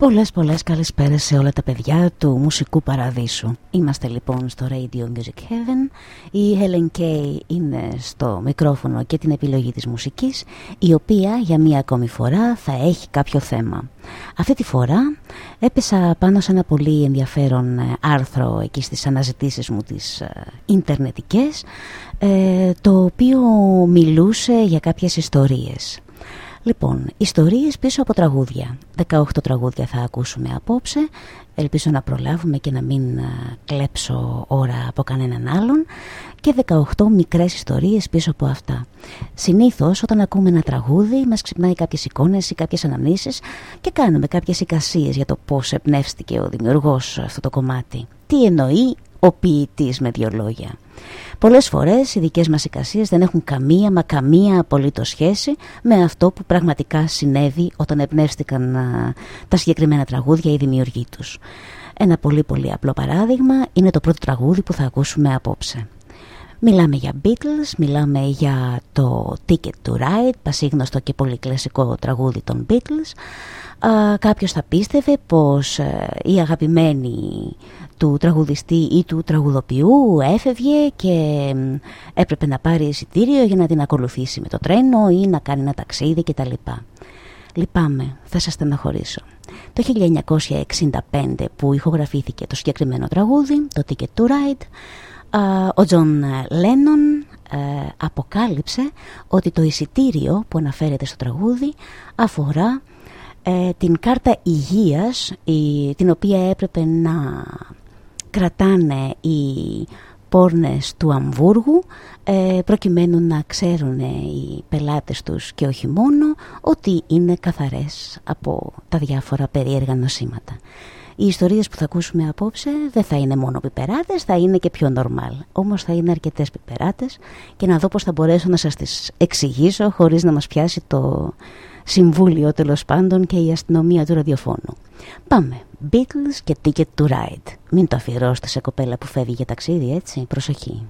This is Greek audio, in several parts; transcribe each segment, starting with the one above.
Πολλές πολλές καλησπέρες σε όλα τα παιδιά του μουσικού παραδείσου. Είμαστε λοιπόν στο Radio Music Heaven. Η Helen Kay είναι στο μικρόφωνο και την επιλογή της μουσικής Η οποία για μία ακόμη φορά θα έχει κάποιο θέμα. Αυτή τη φορά έπεσα πάνω σε ένα πολύ ενδιαφέρον ε, άρθρο Εκεί στις αναζητήσεις μου τις ε, ιντερνετικές ε, Το οποίο μιλούσε για κάποιες ιστορίες Λοιπόν, ιστορίες πίσω από τραγούδια. 18 τραγούδια θα ακούσουμε απόψε. Ελπίζω να προλάβουμε και να μην κλέψω ώρα από κανέναν άλλον. Και 18 μικρές ιστορίες πίσω από αυτά. Συνήθως όταν ακούμε ένα τραγούδι μας ξυπνάει κάποιες εικόνες ή κάποιες αναμνήσεις και κάνουμε κάποιες εικασίες για το πώς εμπνεύστηκε ο δημιουργός αυτό το κομμάτι. Τι εννοεί ο ποιητής με δύο λόγια. Πολλές φορές οι δικές μας εικασίες δεν έχουν καμία μα καμία απολύτως σχέση με αυτό που πραγματικά συνέβη όταν εμπνεύστηκαν τα συγκεκριμένα τραγούδια ή δημιουργοί τους. Ένα πολύ πολύ απλό παράδειγμα είναι το πρώτο τραγούδι που θα ακούσουμε απόψε. Μιλάμε για Beatles, μιλάμε για το Ticket to Ride, πασίγνωστο και πολύ κλασικό τραγούδι των Beatles. Α, κάποιος θα πίστευε πως ε, η αγαπημένη του τραγουδιστή ή του τραγουδοποιού έφευγε και έπρεπε να πάρει εισιτήριο για να την ακολουθήσει με το τρένο ή να κάνει ένα ταξίδι κτλ. Λυπάμαι, θα σας στεναχωρήσω. Το 1965 που ηχογραφήθηκε το συγκεκριμένο τραγούδι, το Ticket to Ride, ο Τζον Λένον ε, αποκάλυψε ότι το εισιτήριο που αναφέρεται στο τραγούδι αφορά ε, την κάρτα υγείας την οποία έπρεπε να κρατάνε οι πόρνες του Αμβούργου ε, προκειμένου να ξέρουν οι πελάτες τους και όχι μόνο ότι είναι καθαρές από τα διάφορα περίεργα νοσήματα. Οι ιστορίες που θα ακούσουμε απόψε δεν θα είναι μόνο πιπεράτες, θα είναι και πιο νορμάλ. Όμως θα είναι αρκετές πιπεράτες και να δω πώς θα μπορέσω να σας τις εξηγήσω χωρίς να μας πιάσει το συμβούλιο τέλος πάντων και η αστυνομία του ραδιοφώνου. Πάμε. Beatles και Ticket to Ride. Μην το αφιερώσετε σε κοπέλα που φεύγει για ταξίδι, έτσι. Προσοχή.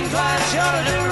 been quite you're do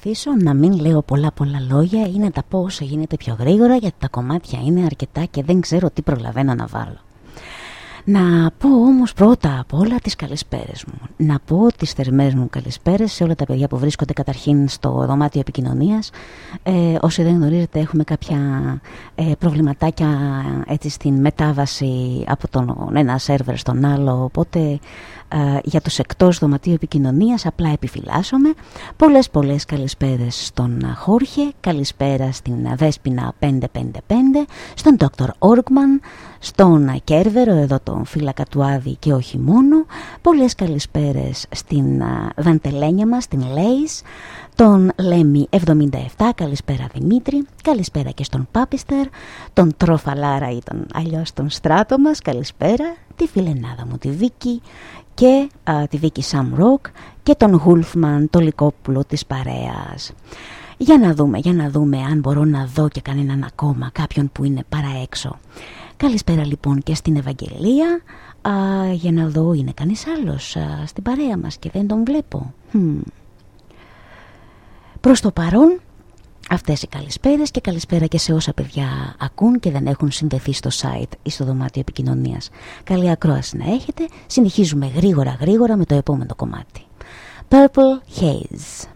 προσπαθήσω να μην λέω πολλά πολλά λόγια ή να τα πω όσο γίνεται πιο γρήγορα γιατί τα κομμάτια είναι αρκετά και δεν ξέρω τι προλαβαίνω να βάλω. Να πω όμως πρώτα απ' όλα τις καλησπέρες μου. Να πω τις θερμές μου καλησπέρες σε όλα τα παιδιά που βρίσκονται καταρχήν στο δωμάτιο επικοινωνίας. Ε, όσοι δεν γνωρίζετε έχουμε κάποια ε, προβληματάκια έτσι στην μετάβαση από τον ένα σερβερ στον άλλο. Οπότε ε, για τους εκτός δωματίου επικοινωνίας απλά επιφυλάσσομαι πολλές πολλές καλησπέρες στον Χόρχε καλησπέρα στην Δέσποινα 555 στον Dr. Όρκμαν στον Κέρβερο εδώ τον φύλακα του Άδη και όχι μόνο πολλές καλησπέρες στην ε, Δαντελένια μας, στην Λέης τον Λέμι 77, καλησπέρα Δημήτρη, καλησπέρα και στον Πάπιστερ, τον Τροφαλάρα ή τον αλλιώς τον Στράτο μας, καλησπέρα, τη φιλενάδα μου τη Βίκη και τη Βίκη Σαμ Ροκ και τον Γουλφμαν, το λικόπουλο της παρέας. Για να δούμε, για να δούμε αν μπορώ να δω και κανέναν ακόμα, κάποιον που είναι παρά έξω. Καλησπέρα λοιπόν και στην Ευαγγελία, α, για να δω είναι κανείς άλλος στην παρέα μας και δεν τον βλέπω; Hm. Προς το παρόν Αυτές οι καλησπέρες και καλησπέρα και σε όσα παιδιά ακούν και δεν έχουν συνδεθεί στο site ή στο δωμάτιο επικοινωνίας. Καλή ακρόαση να έχετε. Συνεχίζουμε γρήγορα γρήγορα με το επόμενο κομμάτι. Purple Haze.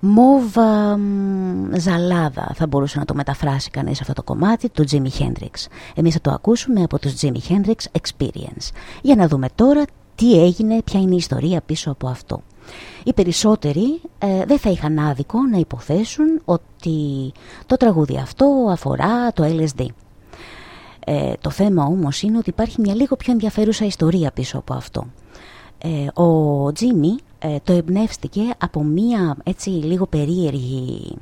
Μόβα ζαλάδα θα μπορούσε να το μεταφράσει κανείς αυτό το κομμάτι του Jimi Hendrix. Εμείς θα το ακούσουμε από τους Jimi Hendrix Experience. Για να δούμε τώρα τι έγινε, ποια είναι η ιστορία πίσω από αυτό. Οι περισσότεροι ε, δεν θα είχαν άδικο να υποθέσουν ότι το τραγούδι αυτό αφορά το LSD. Ε, το θέμα όμως είναι ότι υπάρχει μια λίγο πιο ενδιαφέρουσα ιστορία πίσω από αυτό. Ε, ο Τζίμι ε, το εμπνεύστηκε από μια έτσι λίγο περίεργη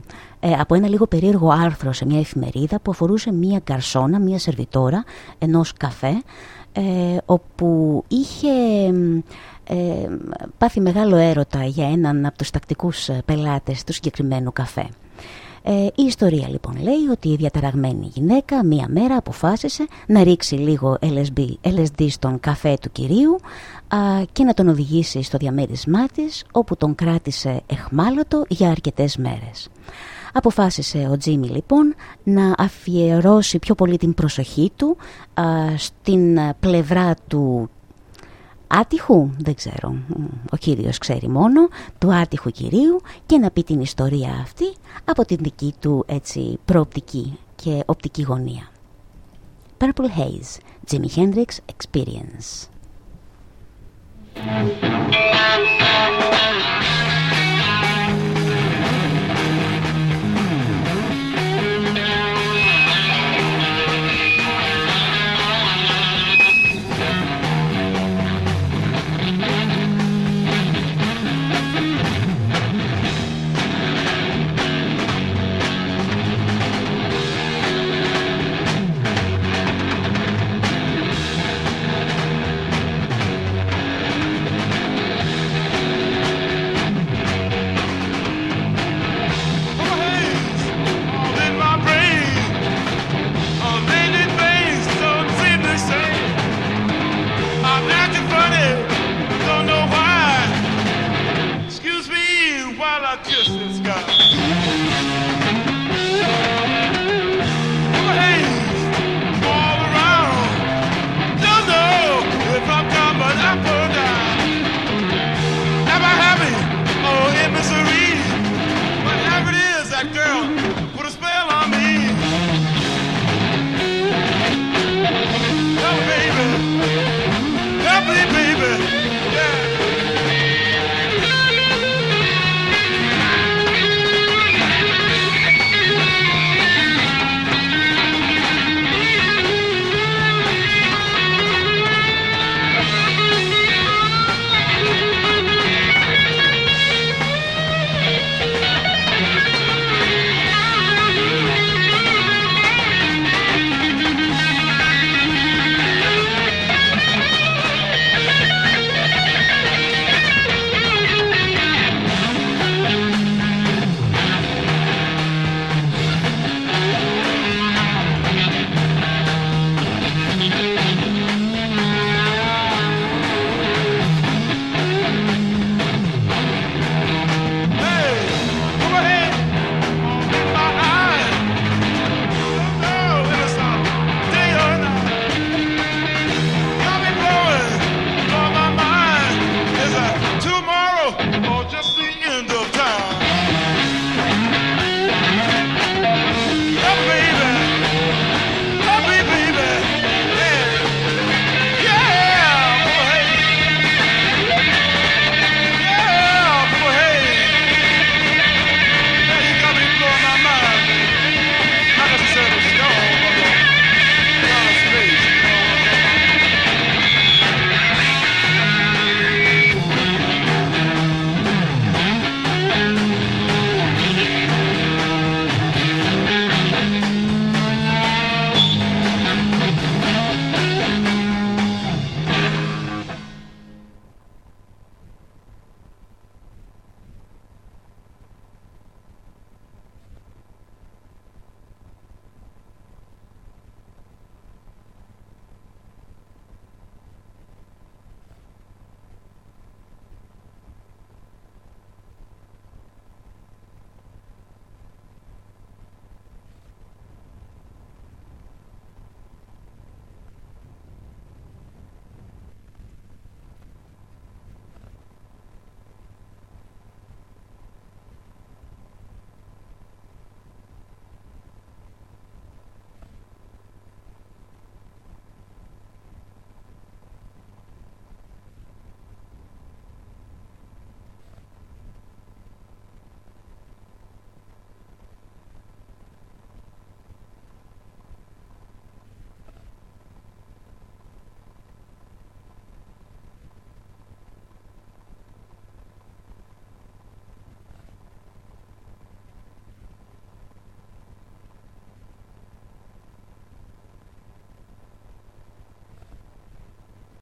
από ένα λίγο περίεργο άρθρο σε μια εφημερίδα που αφορούσε μια καρσόνα, μια σερβιτόρα ενός καφέ όπου είχε ε, πάθει μεγάλο έρωτα για έναν από τους τακτικούς ε, πελάτες του συγκεκριμένου καφέ. Ε, η ιστορία λοιπόν λέει ότι η διαταραγμένη γυναίκα μία μέρα αποφάσισε να ρίξει λίγο LSD, LSD στον καφέ του κυρίου και να τον οδηγήσει στο διαμέρισμά της όπου τον κράτησε εχμάλωτο για αρκετές μέρες. Αποφάσισε ο Τζίμι λοιπόν να αφιερώσει πιο πολύ την προσοχή του στην πλευρά του άτυχου, δεν ξέρω, ο κύριος ξέρει μόνο, του άτυχου κυρίου και να πει την ιστορία αυτή από την δική του έτσι προοπτική και οπτική γωνία. Purple Haze, Jimi Hendrix Experience.